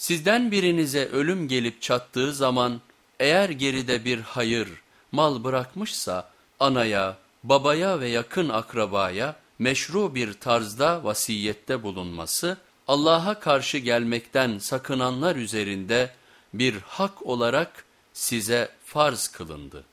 Sizden birinize ölüm gelip çattığı zaman eğer geride bir hayır, mal bırakmışsa anaya, babaya ve yakın akrabaya meşru bir tarzda vasiyette bulunması Allah'a karşı gelmekten sakınanlar üzerinde bir hak olarak size farz kılındı.